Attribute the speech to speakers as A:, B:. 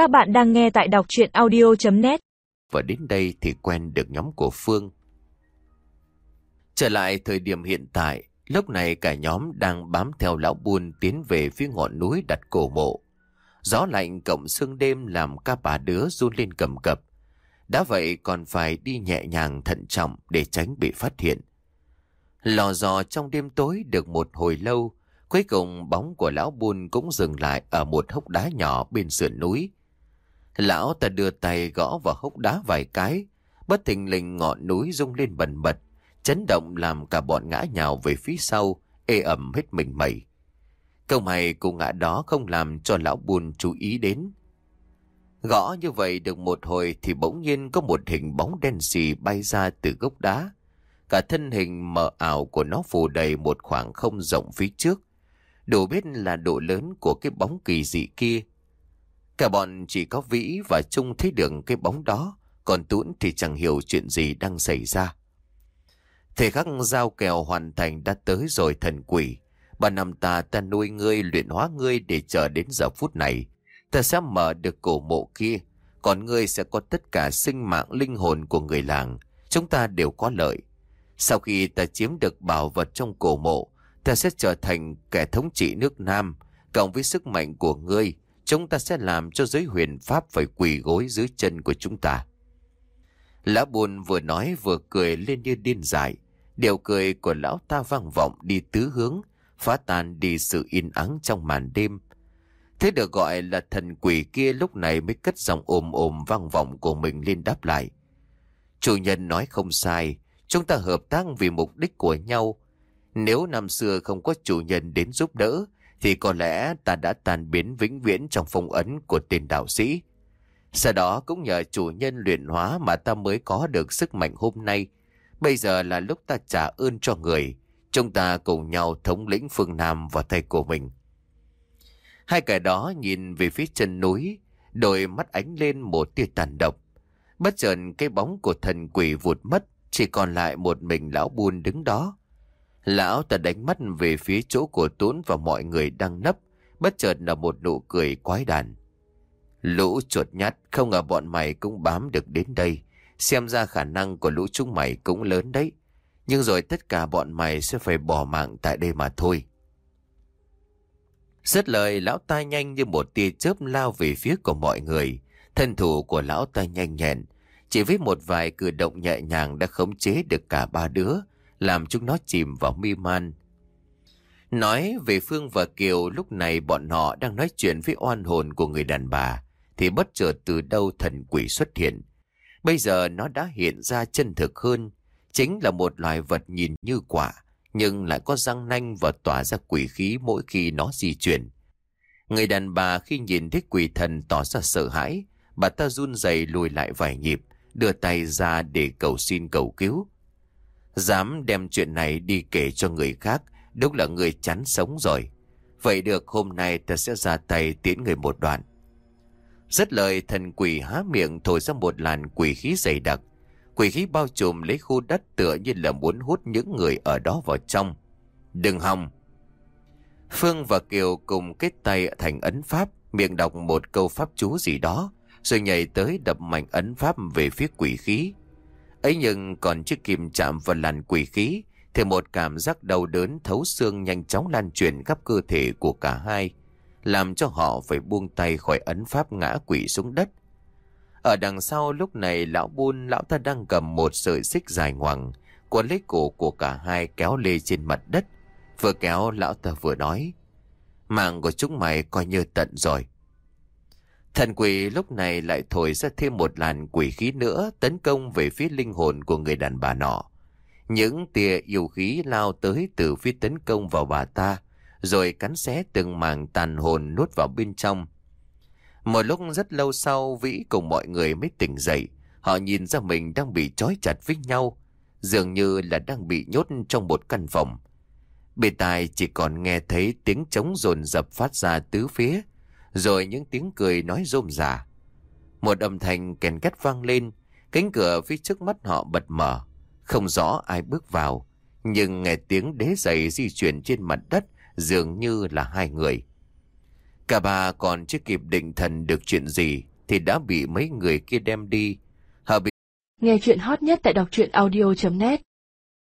A: Các bạn đang nghe tại đọc chuyện audio.net
B: Và đến đây thì quen được nhóm của Phương. Trở lại thời điểm hiện tại, lúc này cả nhóm đang bám theo lão buôn tiến về phía ngọn núi đặt cổ mộ. Gió lạnh cộng sương đêm làm các bà đứa run lên cầm cập. Đã vậy còn phải đi nhẹ nhàng thận trọng để tránh bị phát hiện. Lò dò trong đêm tối được một hồi lâu, cuối cùng bóng của lão buôn cũng dừng lại ở một hốc đá nhỏ bên sườn núi. Lão ta đưa tay gõ vào hốc đá vài cái, bất thình lình ngọn núi rung lên bần bật, chấn động làm cả bọn ngã nhào về phía sau, ê ẩm hết mình mẩy. Câu mày cùng ngã đó không làm cho lão buồn chú ý đến. Gõ như vậy được một hồi thì bỗng nhiên có một hình bóng đen xì bay ra từ gốc đá. Cả thân hình mờ ảo của nó phủ đầy một khoảng không rộng phía trước. Đủ biết là độ lớn của cái bóng kỳ dị kia. Cả bọn chỉ có Vĩ và Trung thấy được cái bóng đó, còn Tuấn thì chẳng hiểu chuyện gì đang xảy ra. Thể khắc giao kèo hoàn thành đã tới rồi thần quỷ. Bà nằm ta ta nuôi ngươi luyện hóa ngươi để chờ đến giờ phút này. Ta sẽ mở được cổ mộ kia, còn ngươi sẽ có tất cả sinh mạng linh hồn của người làng. Chúng ta đều có lợi. Sau khi ta chiếm được bảo vật trong cổ mộ, ta sẽ trở thành kẻ thống trị nước Nam. Cộng với sức mạnh của ngươi, chúng ta sẽ làm cho giới huyền pháp phải quỳ gối dưới chân của chúng ta. Lão buồn vừa nói vừa cười lên như điên dại. Điều cười của lão ta vang vọng đi tứ hướng, phá tan đi sự yên ắng trong màn đêm. Thế được gọi là thần quỷ kia lúc này mới cất giọng ồm ồm vang vọng của mình lên đáp lại. Chủ nhân nói không sai, chúng ta hợp tác vì mục đích của nhau. Nếu năm xưa không có chủ nhân đến giúp đỡ, thì có lẽ ta đã tan biến vĩnh viễn trong phong ấn của tên đạo sĩ. Sau đó cũng nhờ chủ nhân luyện hóa mà ta mới có được sức mạnh hôm nay. Bây giờ là lúc ta trả ơn cho người. Chúng ta cùng nhau thống lĩnh phương Nam và thầy của mình. Hai kẻ đó nhìn về phía chân núi, đôi mắt ánh lên một tia tàn độc. Bất chợt cái bóng của thần quỷ vụt mất, chỉ còn lại một mình lão buôn đứng đó. Lão ta đánh mắt về phía chỗ của Tốn và mọi người đang nấp, bất chợt là một nụ cười quái đàn. Lũ chuột nhát không ngờ bọn mày cũng bám được đến đây. Xem ra khả năng của lũ chúng mày cũng lớn đấy. Nhưng rồi tất cả bọn mày sẽ phải bỏ mạng tại đây mà thôi. Rất lời lão ta nhanh như một tia chớp lao về phía của mọi người. Thân thủ của lão ta nhanh nhẹn. Chỉ với một vài cử động nhẹ nhàng đã khống chế được cả ba đứa, làm chúng nó chìm vào mi man. Nói về Phương và Kiều lúc này bọn họ đang nói chuyện với oan hồn của người đàn bà, thì bất chợt từ đâu thần quỷ xuất hiện. Bây giờ nó đã hiện ra chân thực hơn, chính là một loài vật nhìn như quả, nhưng lại có răng nanh và tỏa ra quỷ khí mỗi khi nó di chuyển. Người đàn bà khi nhìn thấy quỷ thần tỏ ra sợ hãi, bà ta run rẩy lùi lại vài nhịp, đưa tay ra để cầu xin cầu cứu. Dám đem chuyện này đi kể cho người khác, đúng là người chán sống rồi. Vậy được hôm nay ta sẽ ra tay tiễn người một đoạn. Rất lời thần quỷ há miệng thổi ra một làn quỷ khí dày đặc. Quỷ khí bao trùm lấy khu đất tựa như là muốn hút những người ở đó vào trong. Đừng hòng! Phương và Kiều cùng kết tay thành ấn pháp, miệng đọc một câu pháp chú gì đó, rồi nhảy tới đập mạnh ấn pháp về phía quỷ khí ấy nhưng còn chưa kịp chạm vào làn quỷ khí, thì một cảm giác đau đớn thấu xương nhanh chóng lan truyền khắp cơ thể của cả hai, làm cho họ phải buông tay khỏi ấn pháp ngã quỷ xuống đất. Ở đằng sau lúc này lão buôn lão ta đang cầm một sợi xích dài ngoằng, quấn lấy cổ của cả hai kéo lê trên mặt đất. Vừa kéo lão ta vừa nói, mạng của chúng mày coi như tận rồi. Thần quỷ lúc này lại thổi ra thêm một làn quỷ khí nữa tấn công về phía linh hồn của người đàn bà nọ. Những tia yêu khí lao tới từ phía tấn công vào bà ta, rồi cắn xé từng màng tàn hồn nuốt vào bên trong. Một lúc rất lâu sau, Vĩ cùng mọi người mới tỉnh dậy. Họ nhìn ra mình đang bị trói chặt với nhau, dường như là đang bị nhốt trong một căn phòng. Bề tài chỉ còn nghe thấy tiếng trống rồn rập phát ra tứ phía, rồi những tiếng cười nói rôm rả. Một âm thanh kèn két vang lên, cánh cửa phía trước mắt họ bật mở. Không rõ ai bước vào, nhưng nghe tiếng đế giày di chuyển trên mặt đất dường như là hai người. Cả ba còn chưa kịp định thần được chuyện gì, thì đã bị mấy người kia đem đi. Họ bị
C: Nghe chuyện hot nhất tại đọc truyện audio.net